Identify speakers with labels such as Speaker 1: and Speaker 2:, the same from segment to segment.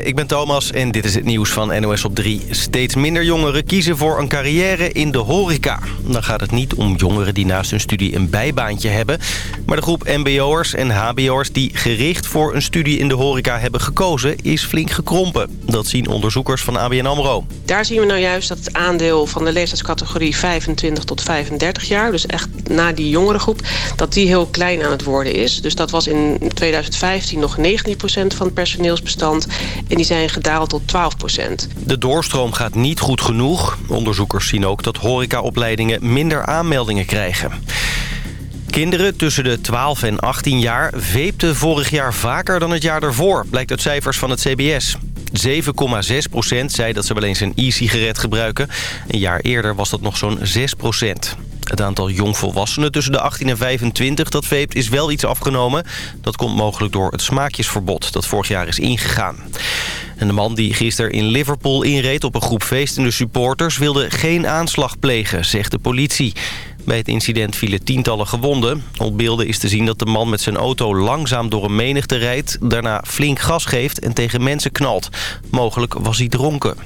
Speaker 1: Ik ben Thomas en dit is het nieuws van NOS op 3. Steeds minder jongeren kiezen voor een carrière in de horeca. Dan gaat het niet om jongeren die naast hun studie een bijbaantje hebben... maar de groep mbo'ers en hbo'ers die gericht voor een studie in de horeca hebben gekozen... is flink gekrompen. Dat zien onderzoekers van ABN AMRO.
Speaker 2: Daar zien we nou juist dat het aandeel van de leeftijdscategorie 25 tot 35 jaar... dus echt na die jongere groep, dat die heel klein aan het worden is. Dus dat was in 2015 nog 19% van het personeelsbestand... En die zijn gedaald tot 12 procent.
Speaker 1: De doorstroom gaat niet goed genoeg. Onderzoekers zien ook dat horecaopleidingen minder aanmeldingen krijgen. Kinderen tussen de 12 en 18 jaar veepten vorig jaar vaker dan het jaar daarvoor... blijkt uit cijfers van het CBS. 7,6 procent zei dat ze wel eens een e-sigaret gebruiken. Een jaar eerder was dat nog zo'n 6 procent. Het aantal jongvolwassenen tussen de 18 en 25 dat veept is wel iets afgenomen. Dat komt mogelijk door het smaakjesverbod dat vorig jaar is ingegaan. En de man die gisteren in Liverpool inreed op een groep feestende supporters... wilde geen aanslag plegen, zegt de politie. Bij het incident vielen tientallen gewonden. Op beelden is te zien dat de man met zijn auto langzaam door een menigte rijdt... daarna flink gas geeft en tegen mensen knalt. Mogelijk was hij dronken.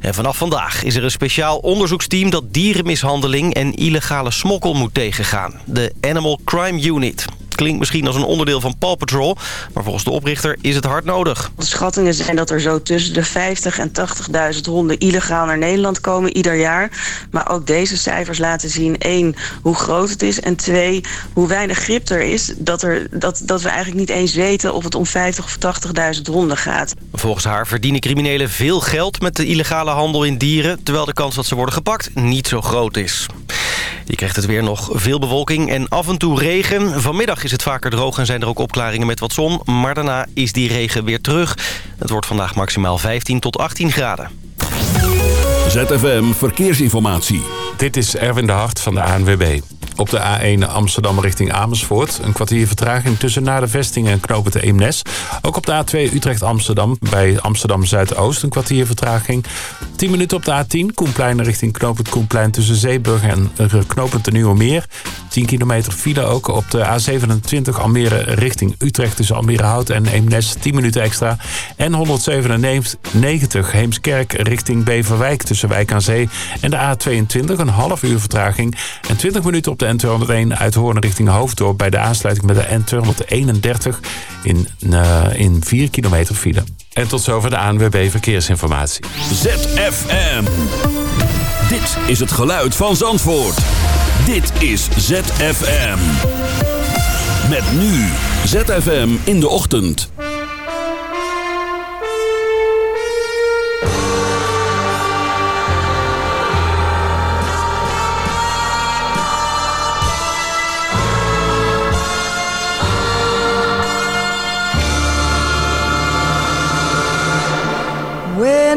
Speaker 1: En vanaf vandaag is er een speciaal onderzoeksteam... dat dierenmishandeling en illegale smokkel moet tegengaan. De Animal Crime Unit. Klinkt misschien als een onderdeel van Paw Patrol... maar volgens de oprichter is het hard nodig.
Speaker 3: De schattingen zijn dat er zo tussen de 50 en 80.000 honden... illegaal naar Nederland komen ieder jaar. Maar ook deze cijfers laten zien... één, hoe groot het is... en twee, hoe weinig grip er is... dat, er, dat, dat we eigenlijk niet eens weten of het om 50 of 80.000 honden gaat.
Speaker 1: Volgens haar verdienen criminelen veel geld... met de illegale handel in dieren... terwijl de kans dat ze worden gepakt niet zo groot is. Je krijgt het weer nog veel bewolking en af en toe regen. Vanmiddag is het vaker droog en zijn er ook opklaringen met wat zon. Maar daarna is die regen weer terug. Het wordt vandaag maximaal 15 tot 18 graden.
Speaker 4: ZFM Verkeersinformatie.
Speaker 5: Dit is Erwin de Hart van de ANWB. Op de A1 Amsterdam richting Amersfoort. Een kwartier vertraging tussen naar vesting en knopen te Eemnes. Ook op de A2 Utrecht-Amsterdam bij Amsterdam Zuidoost een kwartier vertraging. 10 minuten op de A10 Koenplein richting knooppunt Koenplein tussen Zeeburg en knooppunt de Nieuwe Meer. 10 kilometer file ook op de A27 Almere richting Utrecht tussen Almere Hout en Eemnes 10 minuten extra. En 197 Heemskerk richting Beverwijk tussen Wijk aan Zee en de A22 een half uur vertraging. En 20 minuten op de N201 uit Hoorn richting Hoofddorp bij de aansluiting met de N231 in, uh, in 4 kilometer file. En tot zover de ANWB Verkeersinformatie.
Speaker 4: ZFM. Dit is het geluid van Zandvoort. Dit is ZFM. Met nu ZFM in de ochtend.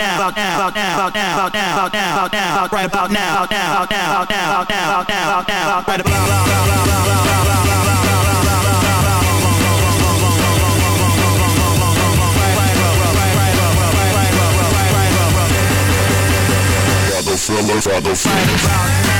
Speaker 6: now, about now, about now, about now, about now, about now, about now, now, right about now, about now, about now, about now, about now, about now, about now, right about Right about now, Funk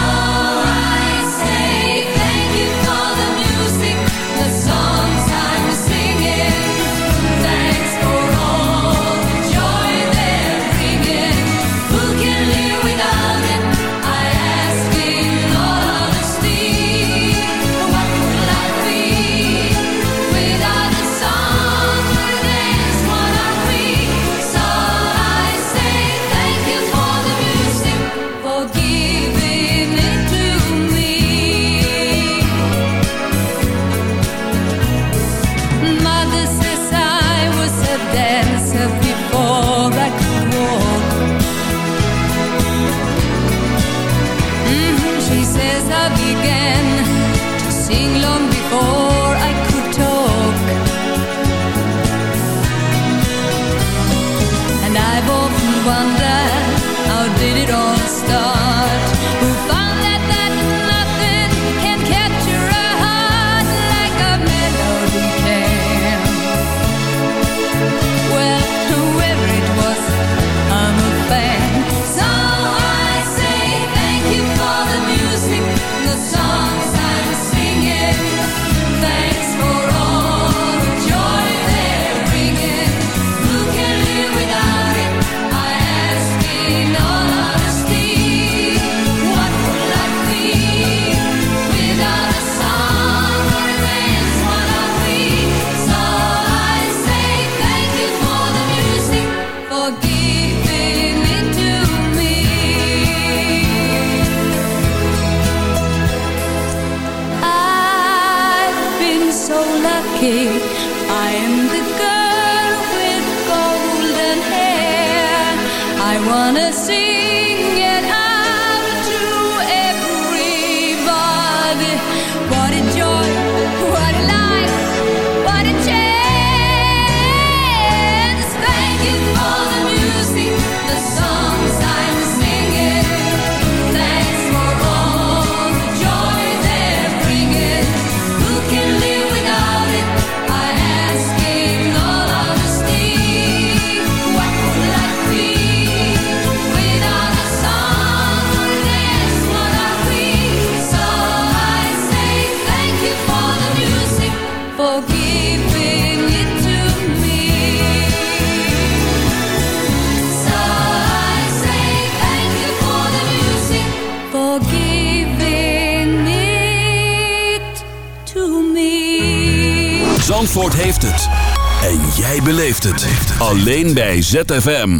Speaker 2: jij beleeft het. Alleen bij ZFM.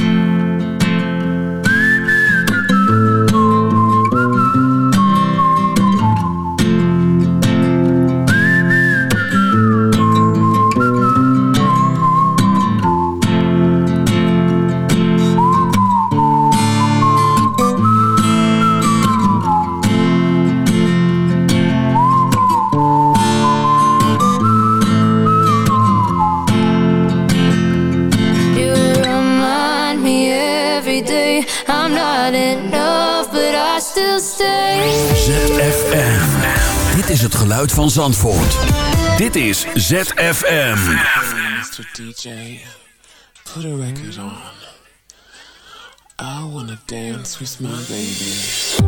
Speaker 7: geluid van Zandvoort. Dit is ZFM.
Speaker 8: Mr. DJ, put a record on. I wanna dance with my baby.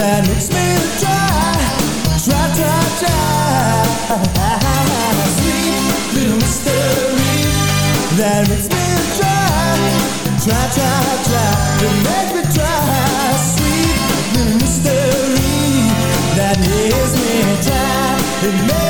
Speaker 9: that makes me try, try, try, try. Sweet little mystery that makes me try, try, try, try. It makes me try. Sweet little mystery that makes me try. It makes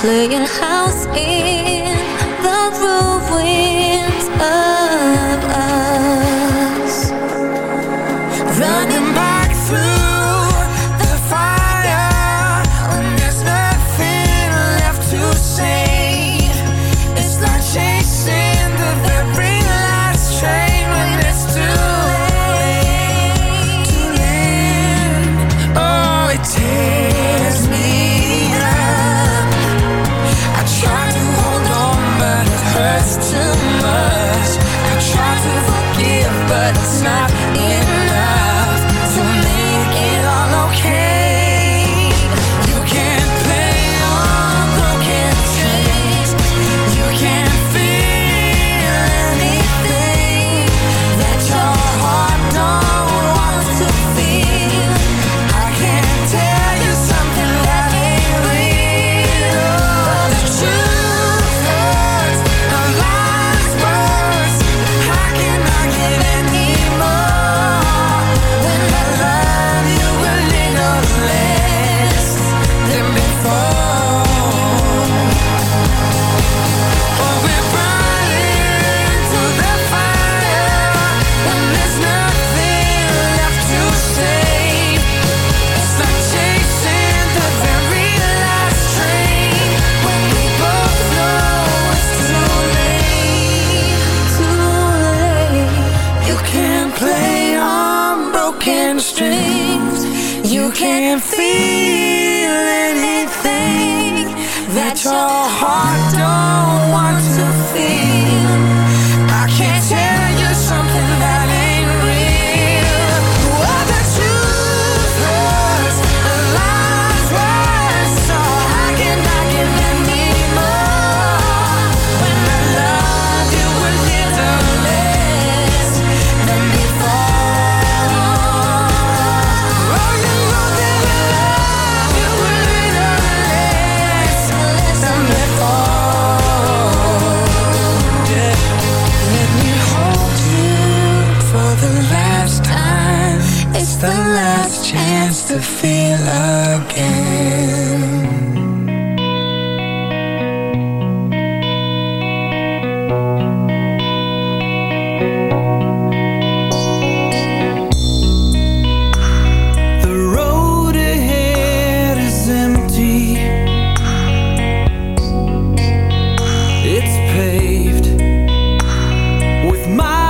Speaker 10: playing house
Speaker 4: paved with my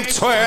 Speaker 4: Dave 12.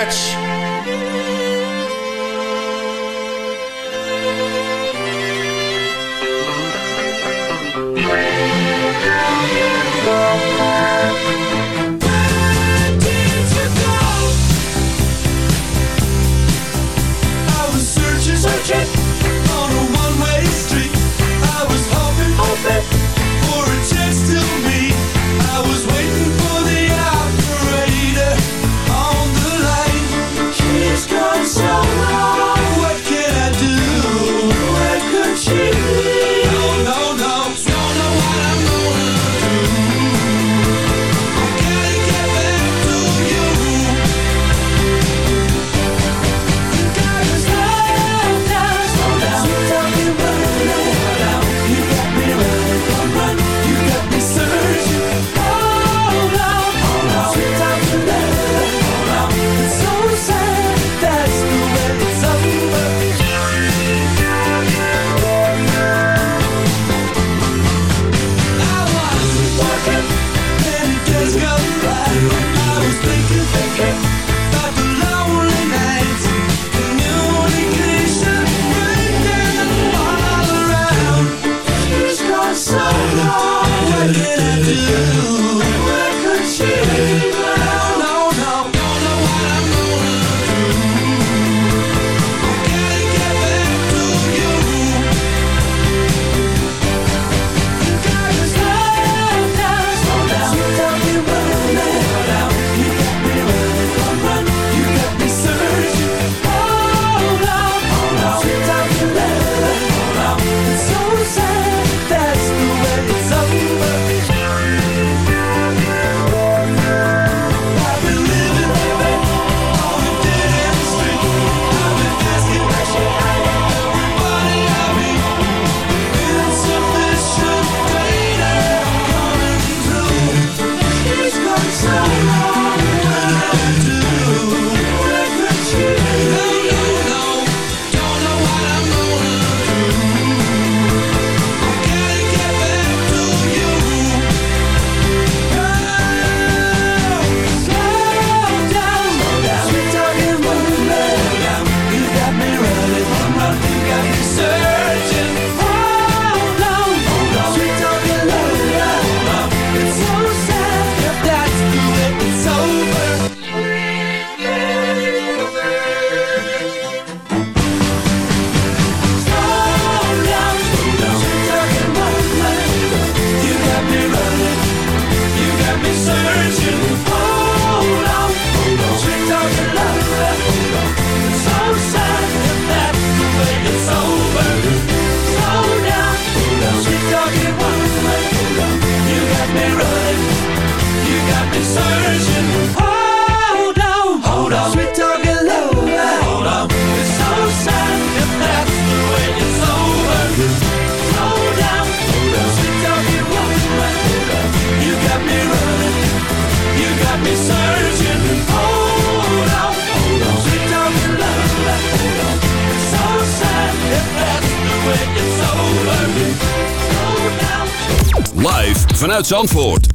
Speaker 4: Zandvoort.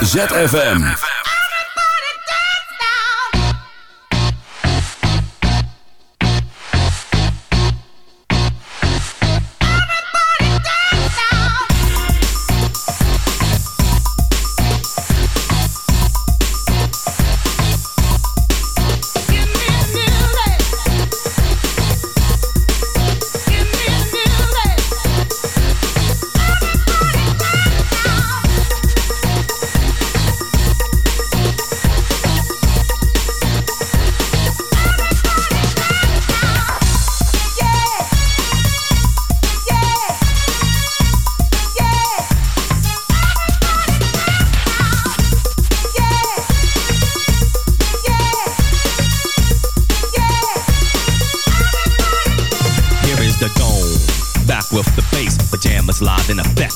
Speaker 4: ZFM.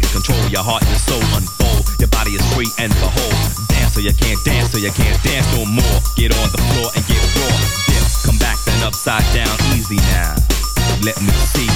Speaker 11: take control. Your heart and soul unfold. Your body is free and behold. Dance or you can't dance or you can't dance no more. Get on the floor and get raw. Dip, come back then upside down. Easy now. Let me see